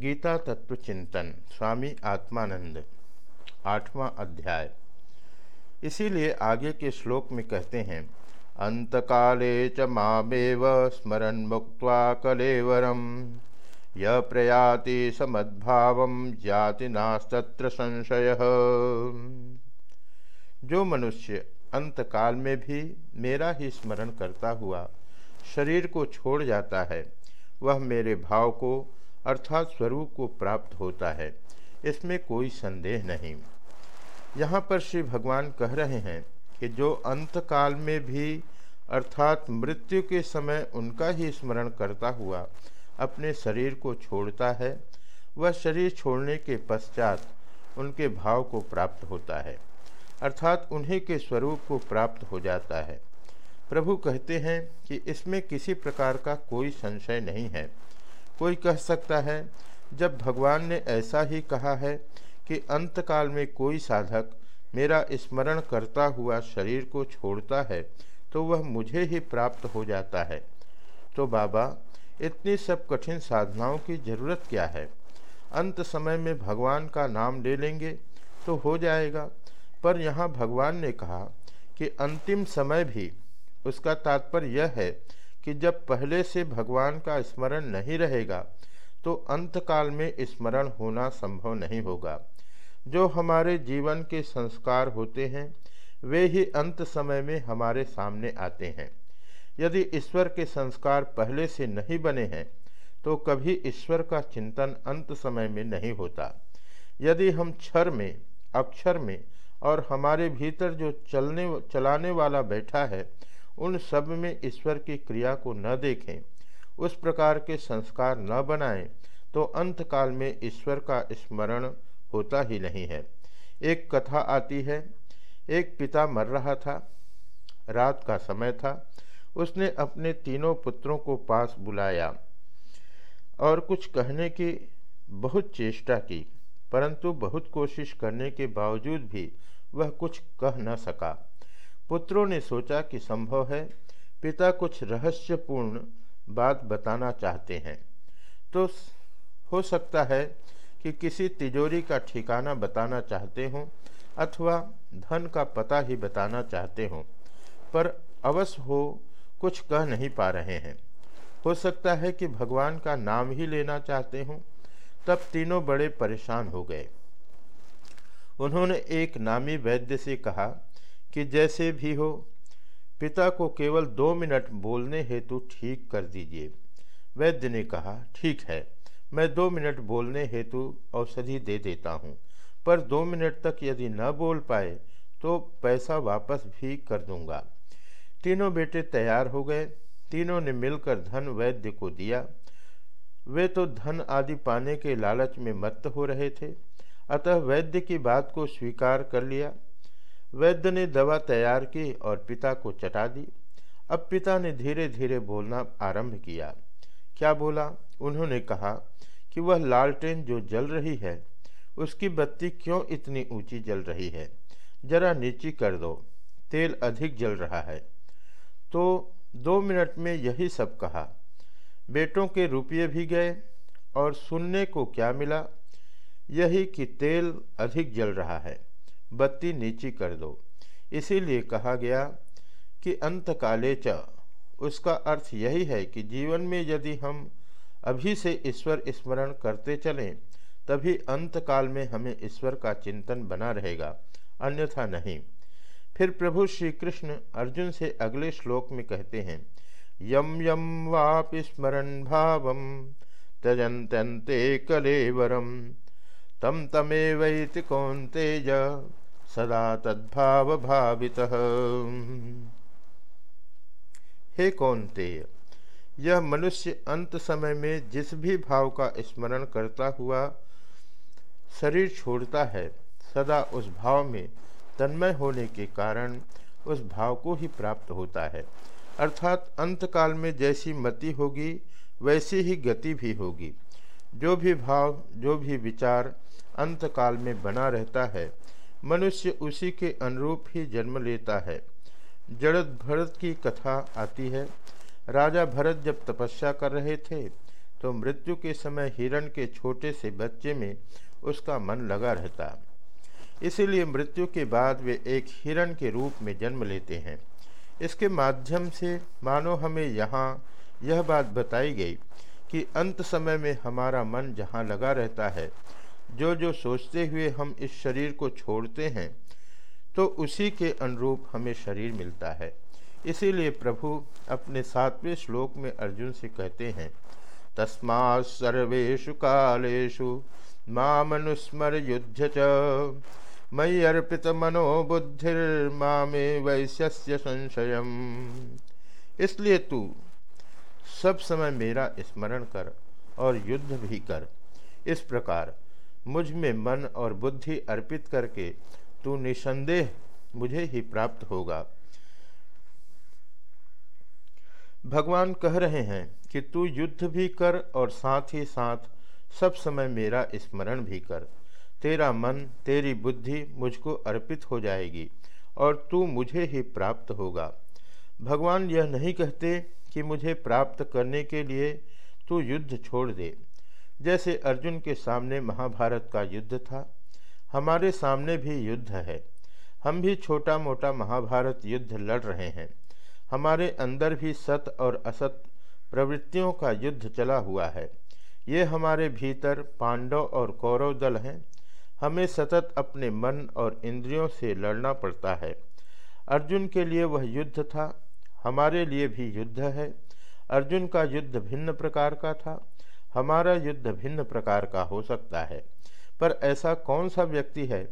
गीता तत्व चिंतन स्वामी आत्मानंद, आठवां अध्याय। इसीलिए आगे के श्लोक में कहते हैं, अंतकाले च मामेव स्मरण मुक्त कलेवरम। य प्रयाति समद्भाव जाति नास्तत्र संशय। जो मनुष्य अंतकाल में भी मेरा ही स्मरण करता हुआ शरीर को छोड़ जाता है, वह मेरे भाव को अर्थात स्वरूप को प्राप्त होता है। इसमें कोई संदेह नहीं। यहाँ पर श्री भगवान कह रहे हैं कि जो अंतकाल में भी, अर्थात मृत्यु के समय उनका ही स्मरण करता हुआ अपने शरीर को छोड़ता है, वह शरीर छोड़ने के पश्चात उनके भाव को प्राप्त होता है, अर्थात उन्हीं के स्वरूप को प्राप्त हो जाता है। प्रभु कहते हैं कि इसमें किसी प्रकार का कोई संशय नहीं है। कोई कह सकता है, जब भगवान ने ऐसा ही कहा है कि अंतकाल में कोई साधक मेरा स्मरण करता हुआ शरीर को छोड़ता है तो वह मुझे ही प्राप्त हो जाता है। तो बाबा, इतनी सब कठिन साधनाओं की ज़रूरत क्या है? अंत समय में भगवान का नाम ले लेंगे तो हो जाएगा। पर यहाँ भगवान ने कहा कि अंतिम समय भी उसका तात्पर्य यह है कि जब पहले से भगवान का स्मरण नहीं रहेगा तो अंतकाल में स्मरण होना संभव नहीं होगा। जो हमारे जीवन के संस्कार होते हैं, वे ही अंत समय में हमारे सामने आते हैं। यदि ईश्वर के संस्कार पहले से नहीं बने हैं तो कभी ईश्वर का चिंतन अंत समय में नहीं होता। यदि हम क्षर में, अक्षर में और हमारे भीतर जो चलने, चलाने वाला बैठा है उन सब में ईश्वर की क्रिया को न देखें, उस प्रकार के संस्कार न बनाएँ तो अंतकाल में ईश्वर का स्मरण होता ही नहीं है। एक कथा आती है, एक पिता मर रहा था, रात का समय था, उसने अपने तीनों पुत्रों को पास बुलाया और कुछ कहने की बहुत चेष्टा की, परंतु बहुत कोशिश करने के बावजूद भी वह कुछ कह न सका। पुत्रों ने सोचा कि संभव है पिता कुछ रहस्यपूर्ण बात बताना चाहते हैं। तो हो सकता है कि किसी तिजोरी का ठिकाना बताना चाहते हों अथवा धन का पता ही बताना चाहते हों, पर अवश्य हो कुछ कह नहीं पा रहे हैं। हो सकता है कि भगवान का नाम ही लेना चाहते हों, तब तीनों बड़े परेशान हो गए। उन्होंने एक नामी वैद्य से कहा कि जैसे भी हो, पिता को केवल दो मिनट बोलने हेतु ठीक कर दीजिए। वैद्य ने कहा, ठीक है, मैं दो मिनट बोलने हेतु औषधि दे देता हूँ, पर दो मिनट तक यदि न बोल पाए तो पैसा वापस भी कर दूँगा। तीनों बेटे तैयार हो गए। तीनों ने मिलकर धन वैद्य को दिया। वे तो धन आदि पाने के लालच में मत्त हो रहे थे। अतः वैद्य की बात को स्वीकार कर लिया। वैद्य ने दवा तैयार की और पिता को चटा दी। अब पिता ने धीरे धीरे बोलना आरंभ किया। क्या बोला? उन्होंने कहा कि वह लालटेन जो जल रही है, उसकी बत्ती क्यों इतनी ऊँची जल रही है? जरा नीची कर दो, तेल अधिक जल रहा है। तो दो मिनट में यही सब कहा। बेटों के रुपये भी गए और सुनने को क्या मिला? यही कि तेल अधिक जल रहा है। बत्ती नीची कर दो। इसीलिए कहा गया कि अंतकाले च। उसका अर्थ यही है कि जीवन में यदि हम अभी से ईश्वर स्मरण करते चलें, तभी अंतकाल में हमें ईश्वर का चिंतन बना रहेगा, अन्यथा नहीं। फिर प्रभु श्री कृष्ण अर्जुन से अगले श्लोक में कहते हैं यम यम वाप स्मरण भाव त्यजंत्यंते कलेवरम। तम तमेवैत कौंतेज सदा तद्भाव भावित हे कौनतेय, यह मनुष्य अंत समय में जिस भी भाव का स्मरण करता हुआ शरीर छोड़ता है, सदा उस भाव में तन्मय होने के कारण उस भाव को ही प्राप्त होता है। अर्थात अंतकाल में जैसी मति होगी, वैसी ही गति भी होगी। जो भी भाव, जो भी विचार अंतकाल में बना रहता है। मनुष्य उसी के अनुरूप ही जन्म लेता है। जड़त भरत की कथा आती है। राजा भरत जब तपस्या कर रहे थे तो मृत्यु के समय हिरण के छोटे से बच्चे में उसका मन लगा रहता। इसीलिए मृत्यु के बाद वे एक हिरण के रूप में जन्म लेते हैं। इसके माध्यम से मानो हमें यहाँ यह बात बताई गई कि अंत समय में हमारा मन जहाँ लगा रहता है जो जो सोचते हुए हम इस शरीर को छोड़ते हैं तो उसी के अनुरूप हमें शरीर मिलता है। इसीलिए प्रभु अपने सातवें श्लोक में अर्जुन से कहते हैं तस्मा सर्वेशु कालेशु मामनुस्मर युद्ध च। मयि अर्पित मनोबुद्धिर्मा में वैश्य संशय इसलिए तू सब समय मेरा स्मरण कर और युद्ध भी कर। इस प्रकार मुझमें मन और बुद्धि अर्पित करके तू निसंदेह मुझे ही प्राप्त होगा। भगवान कह रहे हैं कि तू युद्ध भी कर और साथ ही साथ सब समय मेरा स्मरण भी कर। तेरा मन, तेरी बुद्धि मुझको अर्पित हो जाएगी और तू मुझे ही प्राप्त होगा। भगवान यह नहीं कहते कि मुझे प्राप्त करने के लिए तू युद्ध छोड़ दे। जैसे अर्जुन के सामने महाभारत का युद्ध था, हमारे सामने भी युद्ध है। हम भी छोटा मोटा महाभारत युद्ध लड़ रहे हैं। हमारे अंदर भी सत और असत प्रवृत्तियों का युद्ध चला हुआ है। ये हमारे भीतर पांडव और कौरव दल हैं। हमें सतत अपने मन और इंद्रियों से लड़ना पड़ता है। अर्जुन के लिए वह युद्ध था, हमारे लिए भी युद्ध है। अर्जुन का युद्ध भिन्न प्रकार का था। हमारा युद्ध भिन्न प्रकार का हो सकता है। पर ऐसा कौन सा व्यक्ति है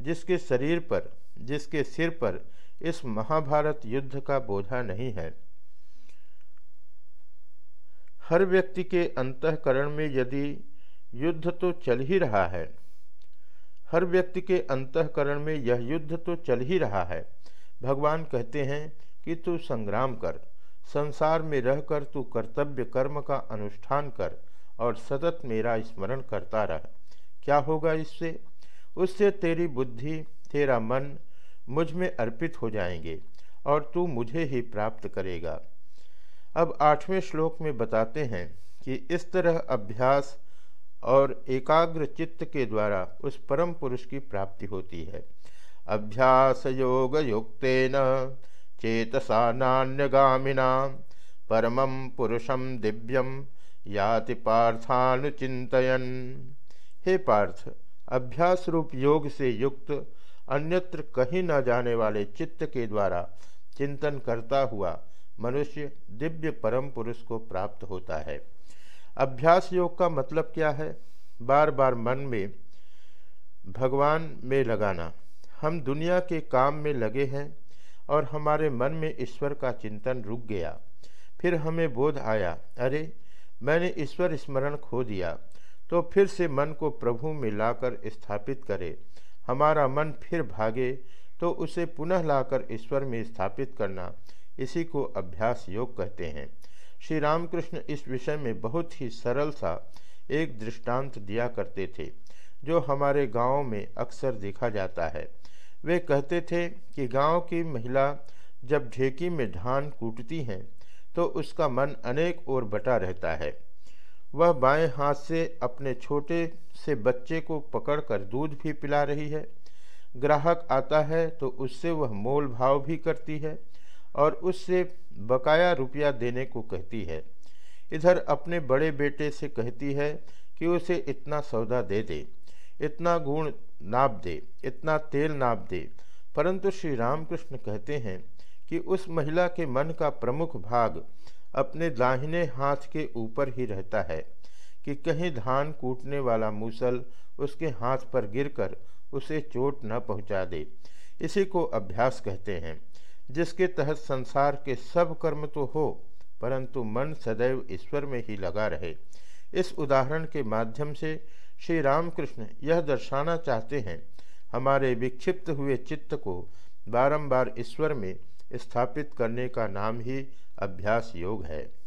जिसके शरीर पर, जिसके सिर पर इस महाभारत युद्ध का बोझा नहीं है? हर व्यक्ति के अंतकरण में यदि युद्ध तो चल ही रहा है, हर व्यक्ति के अंतकरण में यह युद्ध तो चल ही रहा है। भगवान कहते हैं कि तू संग्राम कर, संसार में रहकर तू कर्तव्य कर्म का अनुष्ठान कर और सतत मेरा स्मरण करता रह। क्या होगा इससे? उससे तेरी बुद्धि, तेरा मन मुझमें अर्पित हो जाएँगे और तू मुझे ही प्राप्त करेगा। अब आठवें श्लोक में बताते हैं कि इस तरह अभ्यास और एकाग्र चित्त के द्वारा उस परम पुरुष की प्राप्ति होती है। अभ्यास योग युक्तेन चेतसा नान्यगामिना, परमं पुरुषम दिव्यम याति पार्थानुचिंतन हे पार्थ अभ्यास रूप योग से युक्त अन्यत्र कहीं न जाने वाले चित्त के द्वारा चिंतन करता हुआ मनुष्य दिव्य परम पुरुष को प्राप्त होता है। अभ्यास योग का मतलब क्या है? बार बार मन में, भगवान में लगाना। हम दुनिया के काम में लगे हैं और हमारे मन में ईश्वर का चिंतन रुक गया। फिर हमें बोध आया, अरे मैंने ईश्वर स्मरण खो दिया तो फिर से मन को प्रभु में लाकर स्थापित करे। हमारा मन फिर भागे तो उसे पुनः लाकर ईश्वर में स्थापित करना। इसी को अभ्यास योग कहते हैं। श्री रामकृष्ण इस विषय में बहुत ही सरल सा एक दृष्टांत दिया करते थे, जो हमारे गाँव में अक्सर देखा जाता है। वे कहते थे कि गाँव की महिला जब ढेकी में धान कूटती हैं तो उसका मन अनेक ओर बटा रहता है। वह बाएँ हाथ से अपने छोटे से बच्चे को पकड़कर दूध भी पिला रही है। ग्राहक आता है तो उससे वह मोल भाव भी करती है और उससे बकाया रुपया देने को कहती है। इधर अपने बड़े बेटे से कहती है कि उसे इतना सौदा दे दे, इतना गुण नाप दे, इतना तेल नाप दे। परंतु श्री रामकृष्ण कहते हैं कि उस महिला के मन का प्रमुख भाग अपने दाहिने हाथ के ऊपर ही रहता है, कि कहीं धान कूटने वाला मूसल उसके हाथ पर गिरकर उसे चोट न पहुँचा दे। इसी को अभ्यास कहते हैं, जिसके तहत संसार के सब कर्म तो हो, परंतु मन सदैव ईश्वर में ही लगा रहे। इस उदाहरण के माध्यम से श्री रामकृष्ण यह दर्शाना चाहते हैं, हमारे विक्षिप्त हुए चित्त को बारंबार ईश्वर में स्थापित करने का नाम ही अभ्यास योग है।